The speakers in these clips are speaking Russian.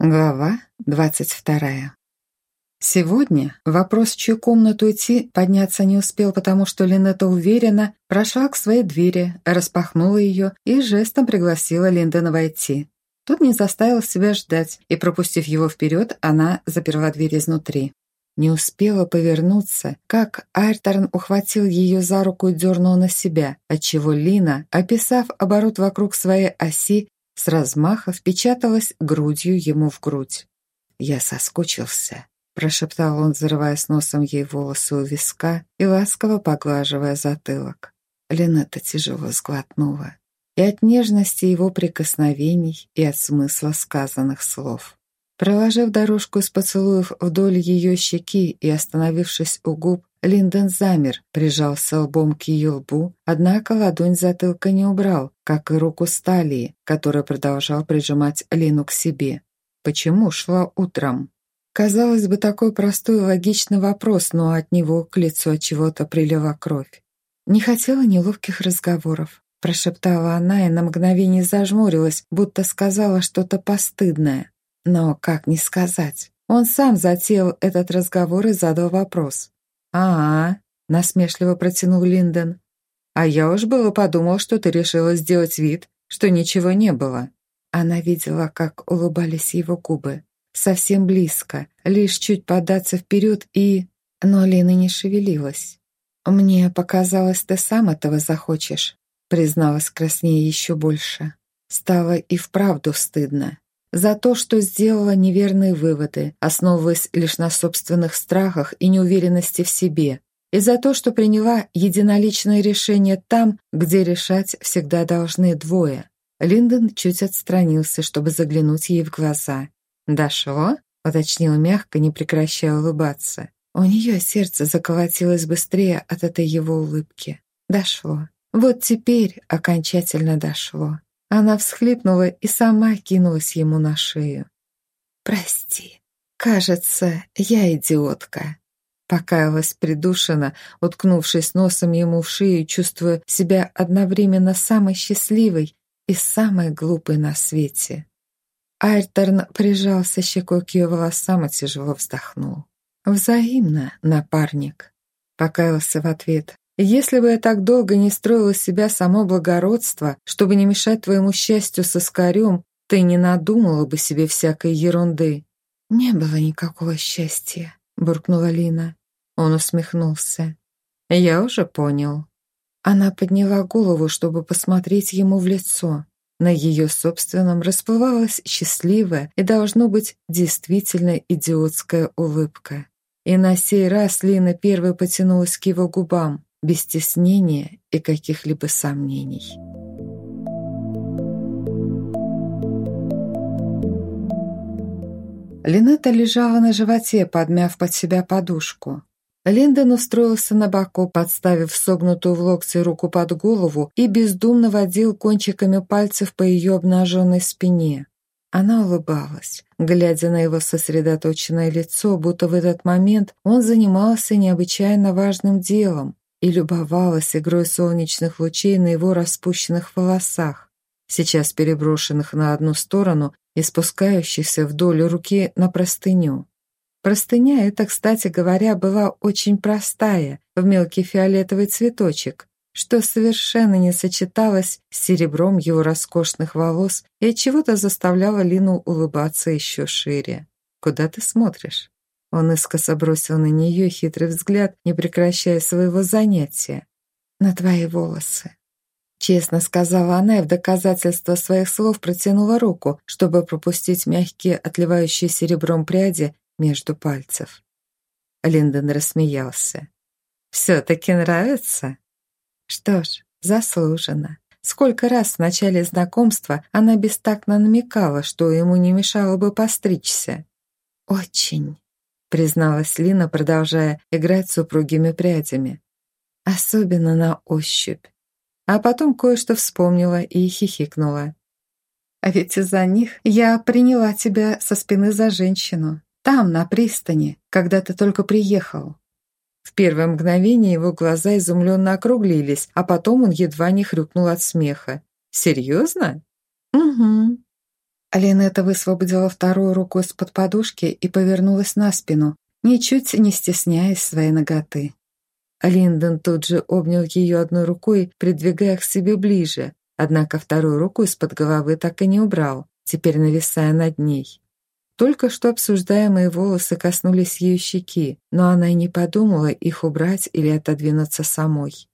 Глава двадцать вторая. Сегодня вопрос, в чью комнату идти, подняться не успел, потому что Линетта уверенно прошла к своей двери, распахнула ее и жестом пригласила Линдона войти. Тот не заставил себя ждать, и, пропустив его вперед, она заперла дверь изнутри. Не успела повернуться, как Айрторн ухватил ее за руку и дернул на себя, отчего Лина, описав оборот вокруг своей оси, с размаха впечаталась грудью ему в грудь. «Я соскучился», – прошептал он, зарываясь носом ей волосы у виска и ласково поглаживая затылок. Линетта тяжело сглотнула. И от нежности его прикосновений, и от смысла сказанных слов. Проложив дорожку из поцелуев вдоль ее щеки и остановившись у губ, Линдон замер, прижался лбом к ее лбу, однако ладонь затылка не убрал, как и руку Сталии, который продолжал прижимать Лину к себе. Почему шла утром? Казалось бы, такой простой и логичный вопрос, но от него к лицу от чего-то прилила кровь. Не хотела неловких разговоров. Прошептала она и на мгновение зажмурилась, будто сказала что-то постыдное. Но как не сказать? Он сам затеял этот разговор и задал вопрос. «А-а», — насмешливо протянул Линдон. «А я уж было подумал, что ты решила сделать вид, что ничего не было». Она видела, как улыбались его губы. Совсем близко, лишь чуть податься вперед и... Но Лина не шевелилась. «Мне показалось, ты сам этого захочешь», призналась краснее еще больше. Стало и вправду стыдно. За то, что сделала неверные выводы, основываясь лишь на собственных страхах и неуверенности в себе, и за то, что приняла единоличное решение там, где решать всегда должны двое. Линдон чуть отстранился, чтобы заглянуть ей в глаза. «Дошло?» — уточнил мягко, не прекращая улыбаться. У нее сердце заколотилось быстрее от этой его улыбки. Дошло. Вот теперь окончательно дошло. Она всхлипнула и сама кинулась ему на шею. «Прости, кажется, я идиотка», Покаялась придушенно, уткнувшись носом ему в шею, чувствуя себя одновременно самой счастливой и самой глупой на свете. Альтерн прижался щекой к ее волосам и тяжело вздохнул. «Взаимно, напарник», — покаялся в ответ, если бы я так долго не строила себя само благородство, чтобы не мешать твоему счастью со скорем, ты не надумала бы себе всякой ерунды». «Не было никакого счастья», — буркнула Лина. Он усмехнулся. «Я уже понял». Она подняла голову, чтобы посмотреть ему в лицо. На ее собственном расплывалась счастливая и, должно быть, действительно идиотская улыбка. И на сей раз Лина первой потянулась к его губам без стеснения и каких-либо сомнений. Линетта лежала на животе, подмяв под себя подушку. Линдон устроился на боку, подставив согнутую в локте руку под голову и бездумно водил кончиками пальцев по ее обнаженной спине. Она улыбалась, глядя на его сосредоточенное лицо, будто в этот момент он занимался необычайно важным делом, и любовалась игрой солнечных лучей на его распущенных волосах, сейчас переброшенных на одну сторону и спускающихся вдоль руки на простыню. Простыня эта, кстати говоря, была очень простая, в мелкий фиолетовый цветочек, что совершенно не сочеталось с серебром его роскошных волос и от чего то заставляло Лину улыбаться еще шире. «Куда ты смотришь?» Он искоса бросил на нее хитрый взгляд, не прекращая своего занятия. «На твои волосы». Честно сказала она и в доказательство своих слов протянула руку, чтобы пропустить мягкие, отливающие серебром пряди между пальцев. Линдон рассмеялся. «Все-таки нравится?» Что ж, заслуженно. Сколько раз в начале знакомства она бестактно намекала, что ему не мешало бы постричься. «Очень» призналась Лина, продолжая играть с упругими прядями. Особенно на ощупь. А потом кое-что вспомнила и хихикнула. А ведь из-за них я приняла тебя со спины за женщину. Там, на пристани, когда ты только приехал. В первое мгновение его глаза изумленно округлились, а потом он едва не хрюкнул от смеха. «Серьезно?» «Угу». Линетта высвободила вторую руку из-под подушки и повернулась на спину, ничуть не стесняясь своей ноготы. Линдон тут же обнял ее одной рукой, придвигая к себе ближе, однако вторую руку из-под головы так и не убрал, теперь нависая над ней. Только что обсуждаемые волосы коснулись ее щеки, но она и не подумала их убрать или отодвинуться самой.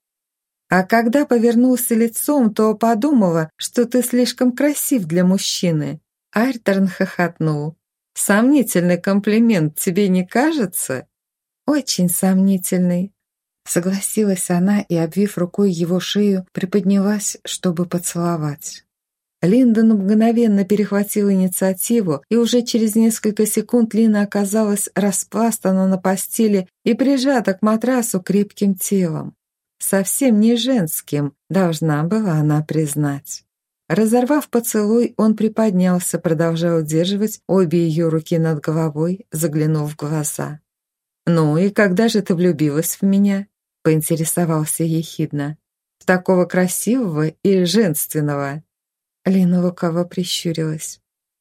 А когда повернулся лицом, то подумала, что ты слишком красив для мужчины. Айрторн хохотнул. «Сомнительный комплимент, тебе не кажется?» «Очень сомнительный», Согласилась она и, обвив рукой его шею, приподнялась, чтобы поцеловать. Линдон мгновенно перехватил инициативу, и уже через несколько секунд Лина оказалась распластана на постели и прижата к матрасу крепким телом. Совсем не женским, должна была она признать. Разорвав поцелуй, он приподнялся, продолжая удерживать обе ее руки над головой, заглянув в глаза. «Ну и когда же ты влюбилась в меня?» — поинтересовался ехидно. «В такого красивого и женственного?» Лина лукаво прищурилась.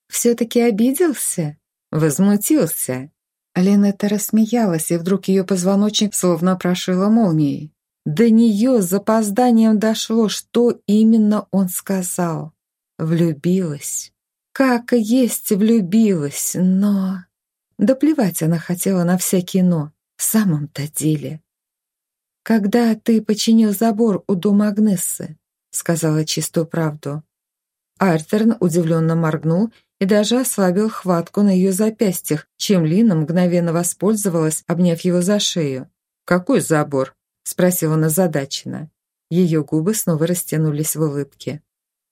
«Все-таки обиделся?» «Возмутился?» Линетта рассмеялась, и вдруг ее позвоночник словно прошила молнией. До нее с запозданием дошло, что именно он сказал. Влюбилась. Как есть влюбилась, но... Да плевать она хотела на всякие «но», в самом-то деле. «Когда ты починил забор у дома Агнессы», — сказала чистую правду. Артерн удивленно моргнул и даже ослабил хватку на ее запястьях, чем Лина мгновенно воспользовалась, обняв его за шею. «Какой забор?» — спросила она задаченно. Ее губы снова растянулись в улыбке.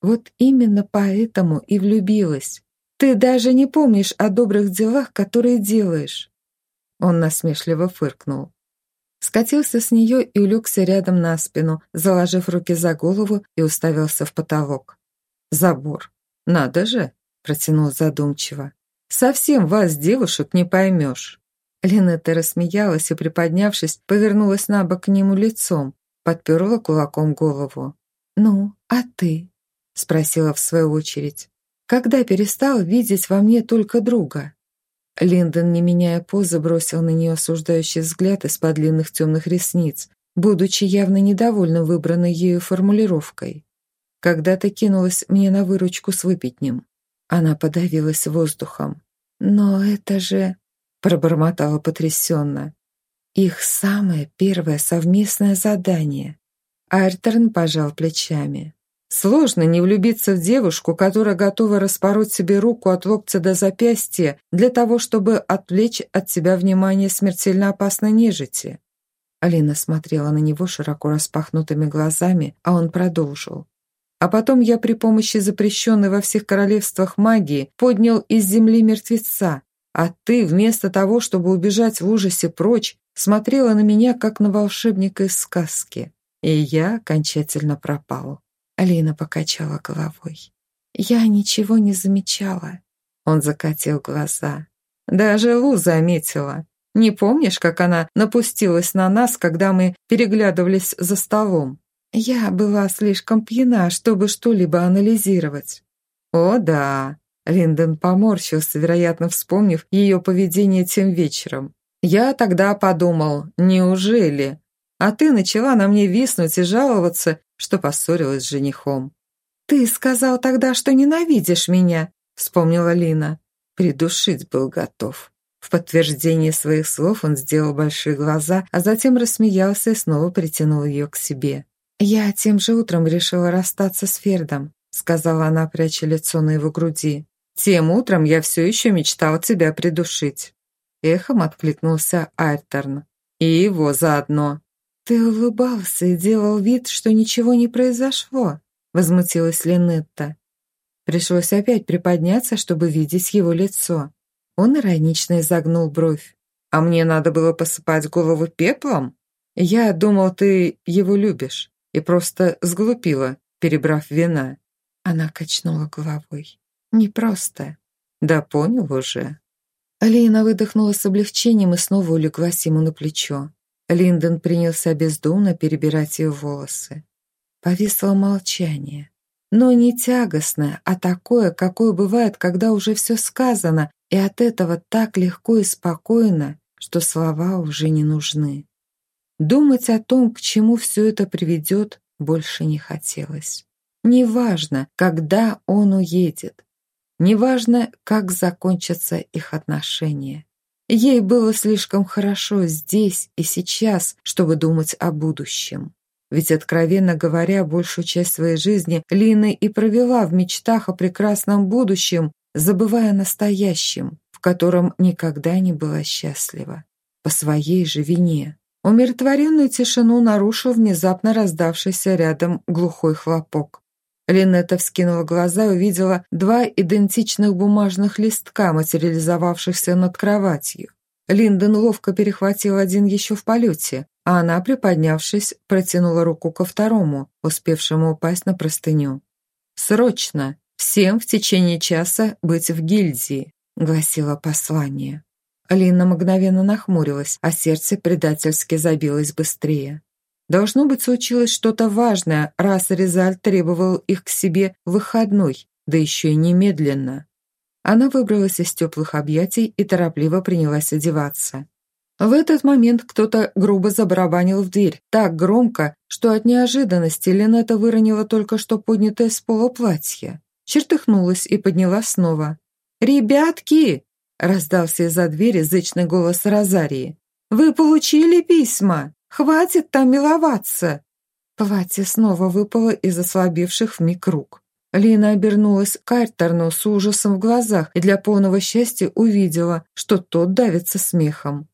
«Вот именно поэтому и влюбилась. Ты даже не помнишь о добрых делах, которые делаешь». Он насмешливо фыркнул. Скатился с нее и улегся рядом на спину, заложив руки за голову и уставился в потолок. «Забор. Надо же!» — протянул задумчиво. «Совсем вас, девушек, не поймешь». Линетта рассмеялась и, приподнявшись, повернулась на бок к нему лицом, подперла кулаком голову. «Ну, а ты?» — спросила в свою очередь. «Когда перестал видеть во мне только друга?» Линдон, не меняя позы, бросил на нее осуждающий взгляд из-под длинных темных ресниц, будучи явно недовольным выбранной ею формулировкой. «Когда ты кинулась мне на выручку с выпитнем?» Она подавилась воздухом. «Но это же...» пробормотала потрясенно. Их самое первое совместное задание. Айрторн пожал плечами. Сложно не влюбиться в девушку, которая готова распороть себе руку от локтя до запястья для того, чтобы отвлечь от себя внимание смертельно опасной нежити. Алина смотрела на него широко распахнутыми глазами, а он продолжил. А потом я при помощи запрещенной во всех королевствах магии поднял из земли мертвеца, а ты, вместо того, чтобы убежать в ужасе прочь, смотрела на меня, как на волшебника из сказки. И я окончательно пропал. Алина покачала головой. Я ничего не замечала. Он закатил глаза. Даже Лу заметила. Не помнишь, как она напустилась на нас, когда мы переглядывались за столом? Я была слишком пьяна, чтобы что-либо анализировать. О да, Линдон поморщился, вероятно, вспомнив ее поведение тем вечером. «Я тогда подумал, неужели? А ты начала на мне виснуть и жаловаться, что поссорилась с женихом». «Ты сказал тогда, что ненавидишь меня», — вспомнила Лина. Придушить был готов. В подтверждение своих слов он сделал большие глаза, а затем рассмеялся и снова притянул ее к себе. «Я тем же утром решила расстаться с Фердом», — сказала она, пряча лицо на его груди. Тем утром я все еще мечтал тебя придушить». Эхом откликнулся Айрторн. «И его заодно». «Ты улыбался и делал вид, что ничего не произошло», возмутилась Линетта. Пришлось опять приподняться, чтобы видеть его лицо. Он иронично изогнул бровь. «А мне надо было посыпать голову пеплом? Я думал, ты его любишь, и просто сглупила, перебрав вина». Она качнула головой. Непросто. Да понял уже. Алина выдохнула с облегчением и снова улеглась ему на плечо. Линдон принялся бездумно перебирать ее волосы. Повисло молчание. но не тягостное, а такое, какое бывает, когда уже все сказано, и от этого так легко и спокойно, что слова уже не нужны. Думать о том, к чему все это приведет, больше не хотелось. Неважно, когда он уедет. Неважно, как закончатся их отношения. Ей было слишком хорошо здесь и сейчас, чтобы думать о будущем. Ведь, откровенно говоря, большую часть своей жизни Лина и провела в мечтах о прекрасном будущем, забывая о настоящем, в котором никогда не была счастлива. По своей же вине. Умиротворенную тишину нарушил внезапно раздавшийся рядом глухой хлопок. Линетта вскинула глаза и увидела два идентичных бумажных листка, материализовавшихся над кроватью. Линдон ловко перехватил один еще в полете, а она, приподнявшись, протянула руку ко второму, успевшему упасть на простыню. «Срочно! Всем в течение часа быть в гильдии!» — гласило послание. Лина мгновенно нахмурилась, а сердце предательски забилось быстрее. Должно быть, случилось что-то важное, раз Резаль требовал их к себе выходной, да еще и немедленно. Она выбралась из теплых объятий и торопливо принялась одеваться. В этот момент кто-то грубо забарабанил в дверь, так громко, что от неожиданности Линета выронила только что поднятое с пола платье. Чертыхнулась и подняла снова. «Ребятки!» – раздался из-за двери зычный голос Розарии. «Вы получили письма? Хватит там миловаться!» Платье снова выпало из ослабевших вмиг рук. Лина обернулась к Альтерну с ужасом в глазах и для полного счастья увидела, что тот давится смехом.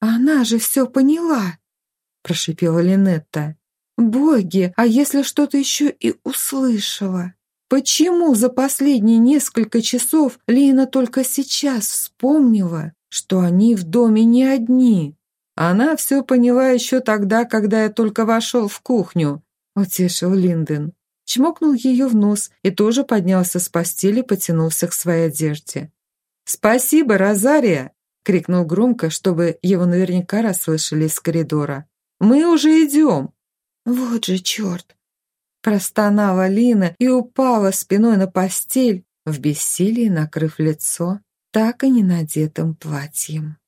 «Она же все поняла!» – прошипела Линетта. «Боги, а если что-то еще и услышала? Почему за последние несколько часов Лина только сейчас вспомнила, что они в доме не одни?» «Она все поняла еще тогда, когда я только вошел в кухню», – утешил Линден. Чмокнул ее в нос и тоже поднялся с постели, потянулся к своей одежде. «Спасибо, Розария!» крикнул громко, чтобы его наверняка расслышали из коридора. «Мы уже идем!» «Вот же черт!» Простонала Лина и упала спиной на постель, в бессилии накрыв лицо так и не надетым платьем.